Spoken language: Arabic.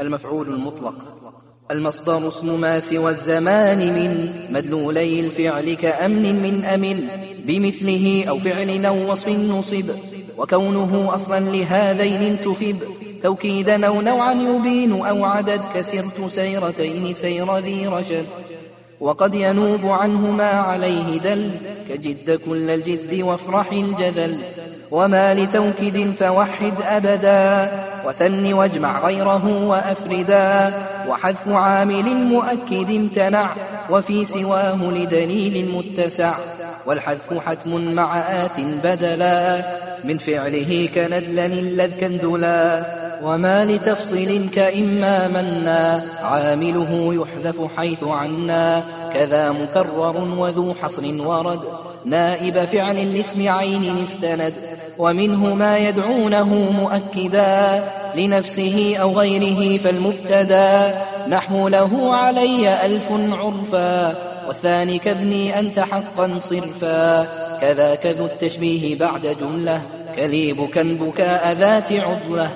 المفعول المطلق. المصدر اسم ما سوى الزمان من مدلولي الفعل كأمن من أمن بمثله أو فعل أو وصف نصب وكونه أصلا لهذين انتفب توكيدا أو نوعا يبين أو عدد كسرت سيرتين سير ذي رشد. وقد ينوب عنه ما عليه دل كجد كل الجد وافرح الجذل وما لتوكد فوحد أبدا وثن واجمع غيره وأفردا. وحذف عامل مؤكد امتنع وفي سواه لدليل متسع. والحذف حتم مع آت بدلا من فعله كندلن الذ كندلا وما لتفصيل كإما منا عامله يحذف حيث عنا. كذا مكرر وذو حصر ورد نائب فعل لاسم عين استند. ومنه ما يدعونه مؤكدا لنفسه أو غيره فالمبتدا. نحو له علي ألف عرفا والثاني كابني أنت حقا صرفا. كذاك ذو التشبيه بعد جملة كليب بكاء ذات عضلة.